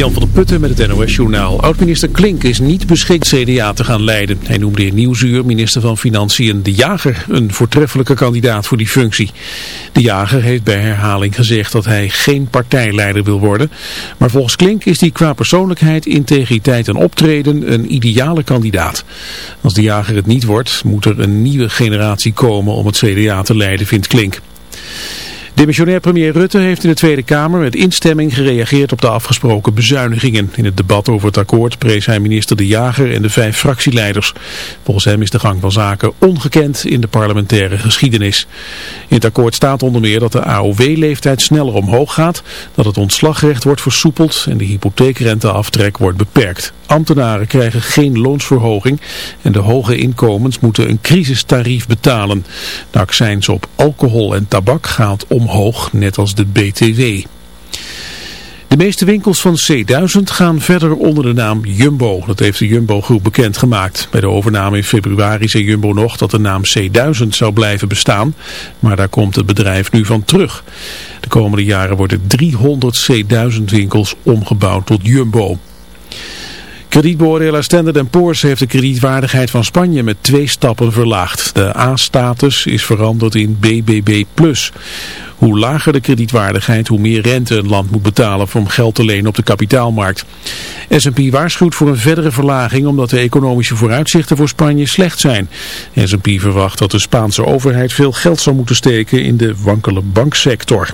Jan van der Putten met het NOS-journaal. Oud-minister Klink is niet beschikt CDA te gaan leiden. Hij noemde in Nieuwsuur minister van Financiën De Jager een voortreffelijke kandidaat voor die functie. De Jager heeft bij herhaling gezegd dat hij geen partijleider wil worden. Maar volgens Klink is hij qua persoonlijkheid, integriteit en optreden een ideale kandidaat. Als De Jager het niet wordt, moet er een nieuwe generatie komen om het CDA te leiden, vindt Klink. Demissionair premier Rutte heeft in de Tweede Kamer met instemming gereageerd op de afgesproken bezuinigingen. In het debat over het akkoord prees hij minister De Jager en de vijf fractieleiders. Volgens hem is de gang van zaken ongekend in de parlementaire geschiedenis. In het akkoord staat onder meer dat de AOW-leeftijd sneller omhoog gaat, dat het ontslagrecht wordt versoepeld en de hypotheekrenteaftrek wordt beperkt. Ambtenaren krijgen geen loonsverhoging en de hoge inkomens moeten een crisistarief betalen. De accijns op alcohol en tabak gaat omhoog, net als de BTW. De meeste winkels van C1000 gaan verder onder de naam Jumbo. Dat heeft de Jumbo-groep bekendgemaakt. Bij de overname in februari zei Jumbo nog dat de naam C1000 zou blijven bestaan. Maar daar komt het bedrijf nu van terug. De komende jaren worden 300 C1000 winkels omgebouwd tot Jumbo. Kredietbeoordelaar Standard Poor's heeft de kredietwaardigheid van Spanje met twee stappen verlaagd. De A-status is veranderd in BBB+. Hoe lager de kredietwaardigheid, hoe meer rente een land moet betalen om geld te lenen op de kapitaalmarkt. S&P waarschuwt voor een verdere verlaging omdat de economische vooruitzichten voor Spanje slecht zijn. S&P verwacht dat de Spaanse overheid veel geld zal moeten steken in de wankele banksector.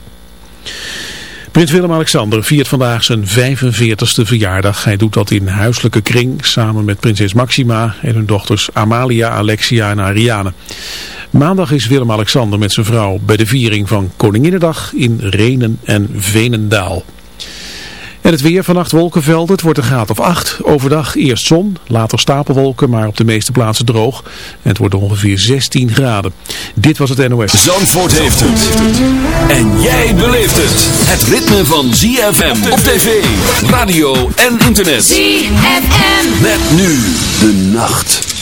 Prins Willem-Alexander viert vandaag zijn 45ste verjaardag. Hij doet dat in huiselijke kring samen met prinses Maxima en hun dochters Amalia, Alexia en Ariane. Maandag is Willem-Alexander met zijn vrouw bij de viering van Koninginnedag in Renen en Venendaal. En het weer vannacht wolkenvelden, het wordt een graad of 8. Overdag eerst zon, later stapelwolken, maar op de meeste plaatsen droog. En het wordt ongeveer 16 graden. Dit was het NOS. Zandvoort heeft het. En jij beleeft het. Het ritme van ZFM op tv, radio en internet. ZFM. Met nu de nacht.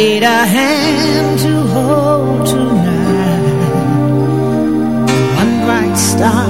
Need a hand to hold tonight. One bright star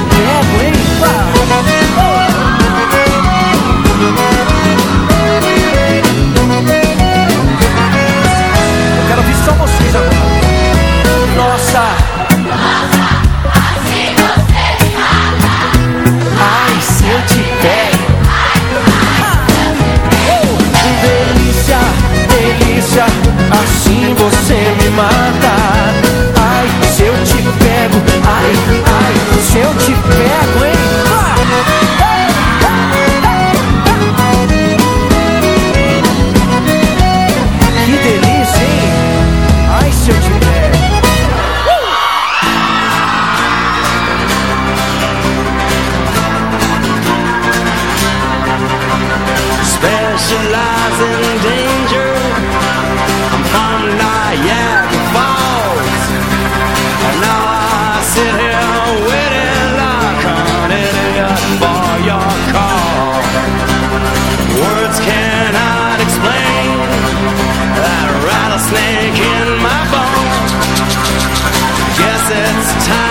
você me mata. Ai, se eu te pego, ai, ai, se eu te pego, hein? Que delícia, hein? Ai, se eu te pego. specialize in it's time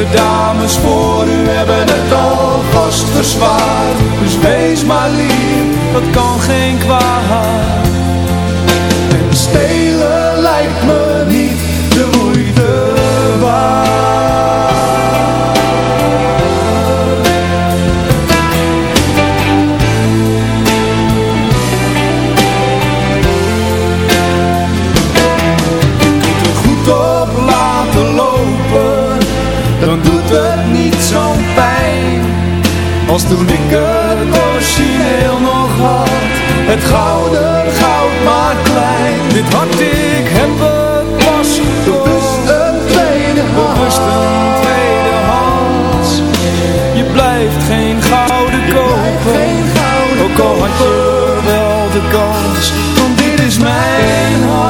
De dames voor u hebben het al vast verzwaard. Dus wees maar lief, dat kan geen kwaad. En stelen Als toen ik het origineel nog had. Het gouden goud maar klein. Dit hart ik heb het pas Bewust een tweede Bewust een tweede hand. Je blijft geen gouden kopen Ook al had je wel de kans. Want dit is mijn hart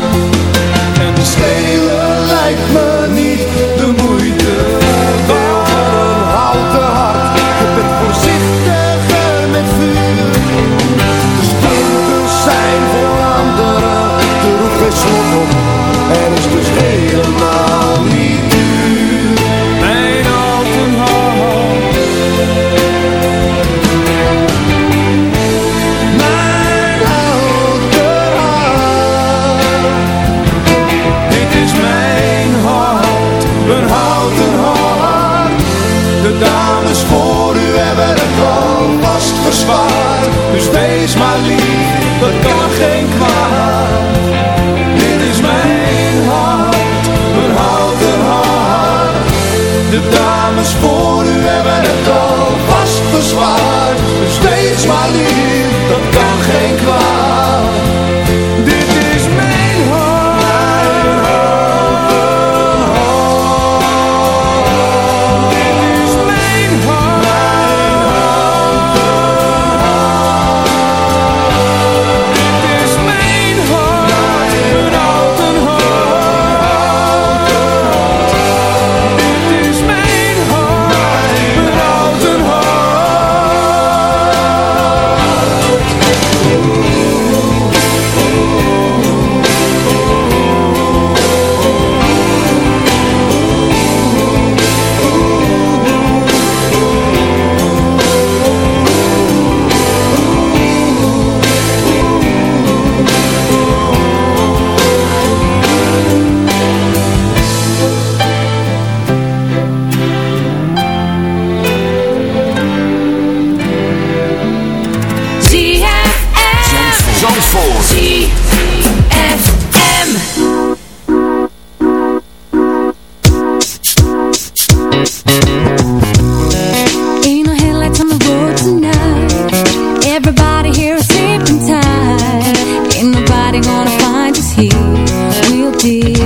It's exactly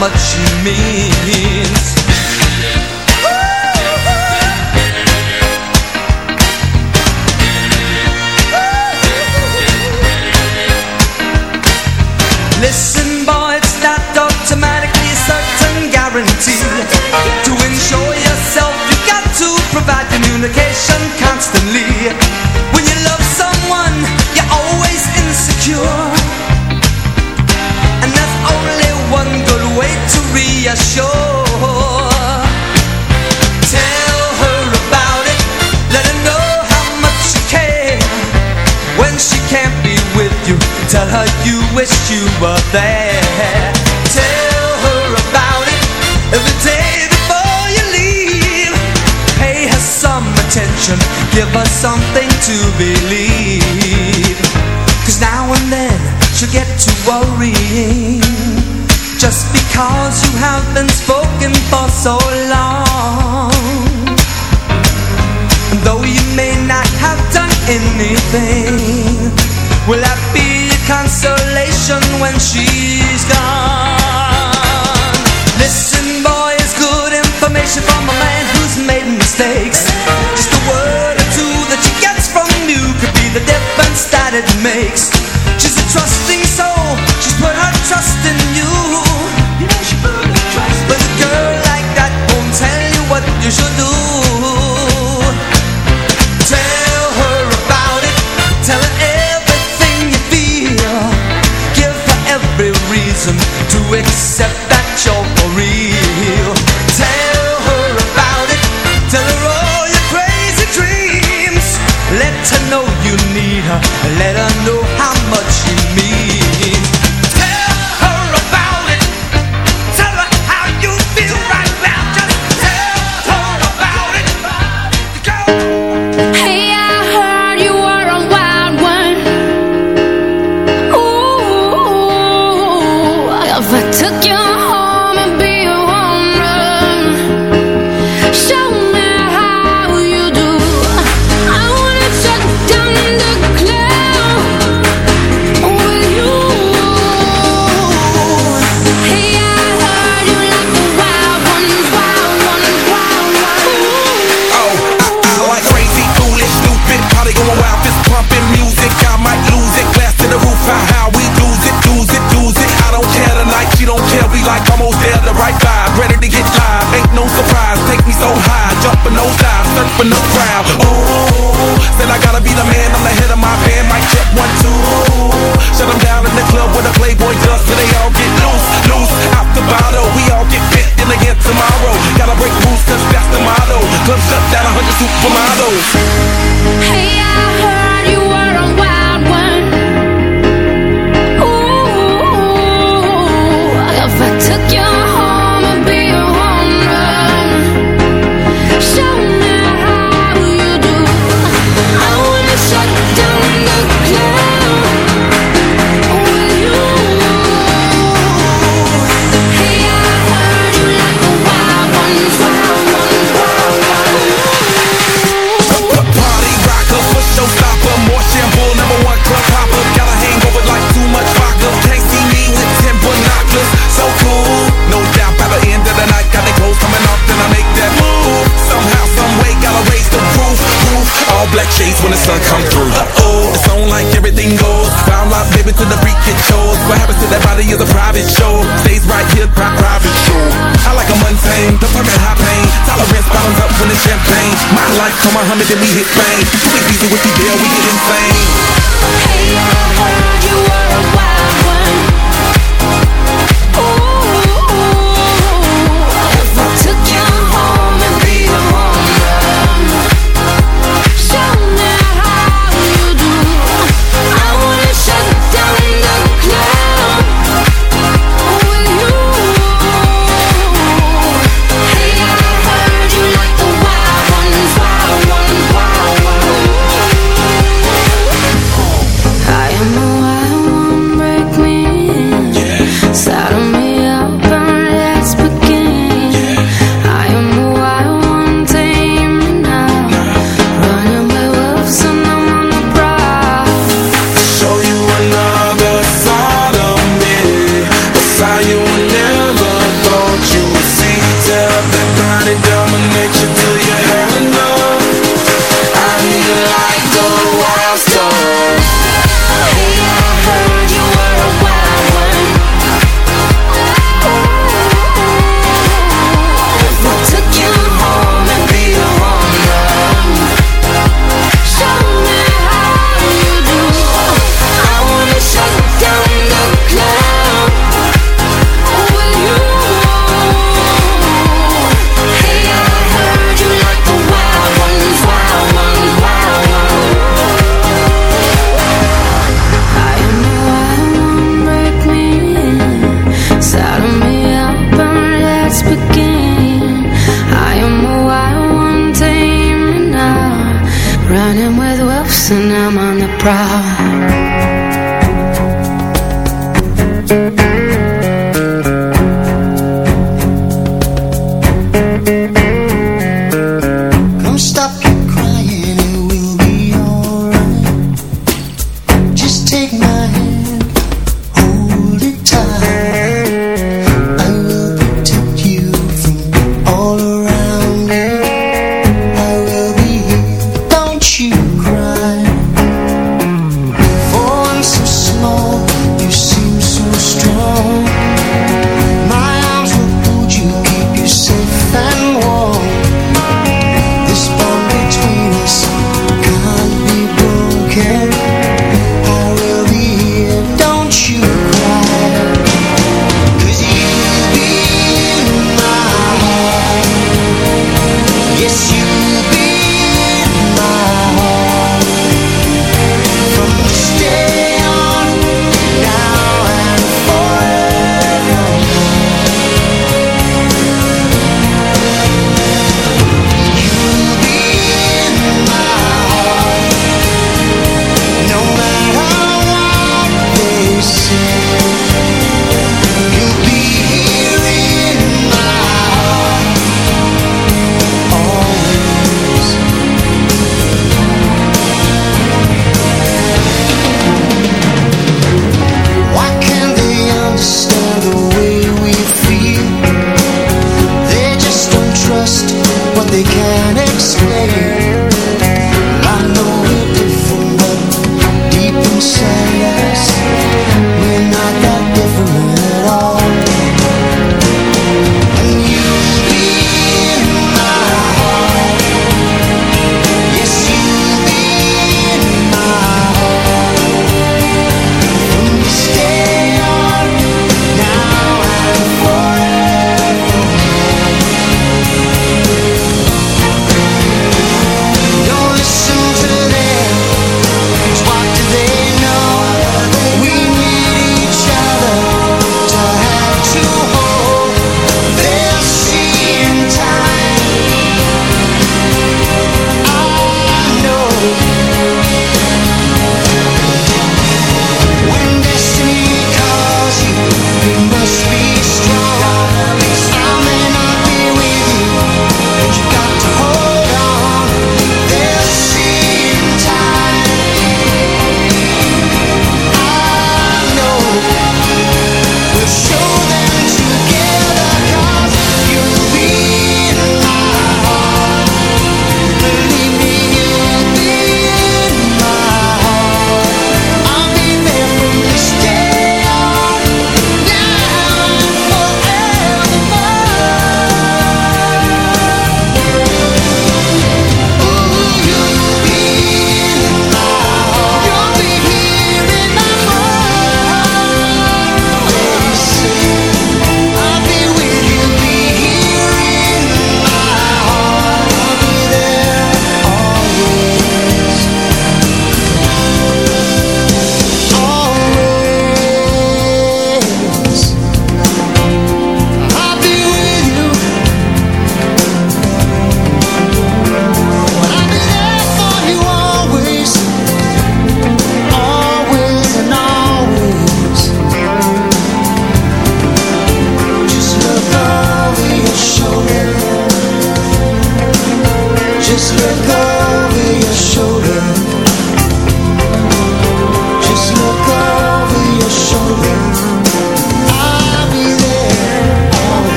much you mean. give us something to believe. Cause now and then she'll get to worrying. Just because you have been spoken for so long. And though you may not have done anything Will that be a consolation when she makes. She's a trusting soul. Come on, Muhammad, then we hit fame. We easy with the deal, we get insane.